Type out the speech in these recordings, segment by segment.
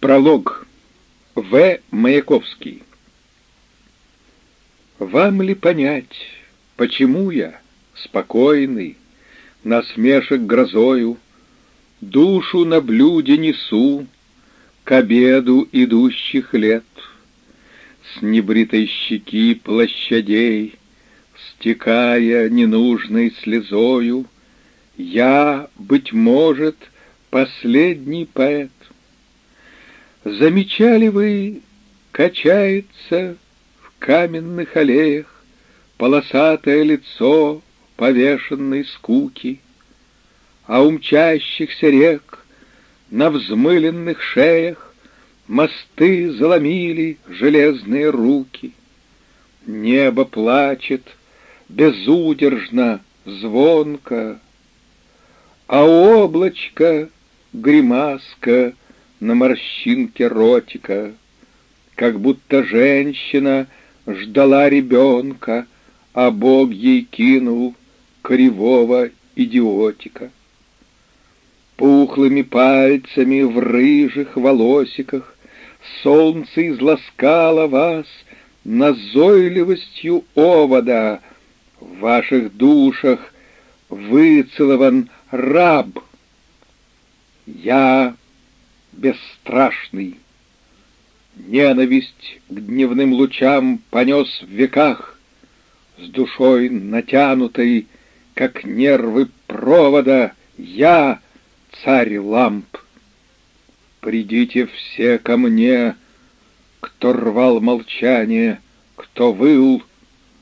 Пролог. В. Маяковский. Вам ли понять, почему я, спокойный, насмешек грозою, Душу на блюде несу к обеду идущих лет, С небритой щеки площадей, стекая ненужной слезою, Я, быть может, последний поэт. Замечали вы, качается в каменных аллеях Полосатое лицо повешенной скуки, А у мчащихся рек на взмыленных шеях Мосты заломили железные руки. Небо плачет безудержно, звонко, А облачко гримаска на морщинке ротика, Как будто женщина ждала ребенка, А Бог ей кинул кривого идиотика. Пухлыми пальцами в рыжих волосиках Солнце изласкало вас назойливостью овода, В ваших душах выцелован раб. Я бесстрашный. Ненависть к дневным лучам понес в веках, С душой натянутой, как нервы провода, Я царь ламп. Придите все ко мне, кто рвал молчание, кто выл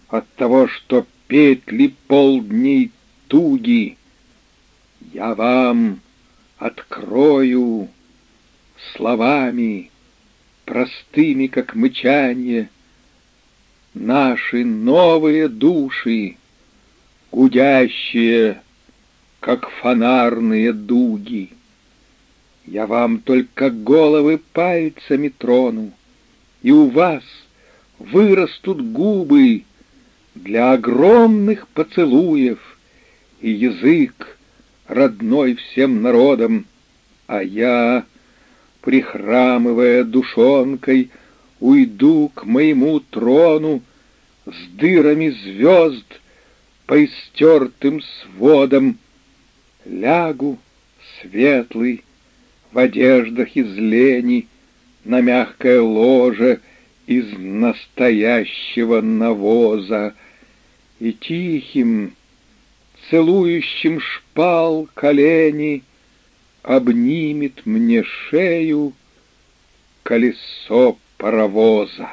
от того, что петли полдней туги. Я вам открою словами, простыми, как мычанье, наши новые души, гудящие, как фонарные дуги. Я вам только головы пальцами трону, и у вас вырастут губы для огромных поцелуев и язык, родной всем народам, а я, прихрамывая душонкой, уйду к моему трону с дырами звезд по истертым сводам, лягу светлый в одеждах из лени на мягкое ложе из настоящего навоза и тихим, целующим шпал колени, обнимет мне шею колесо паровоза.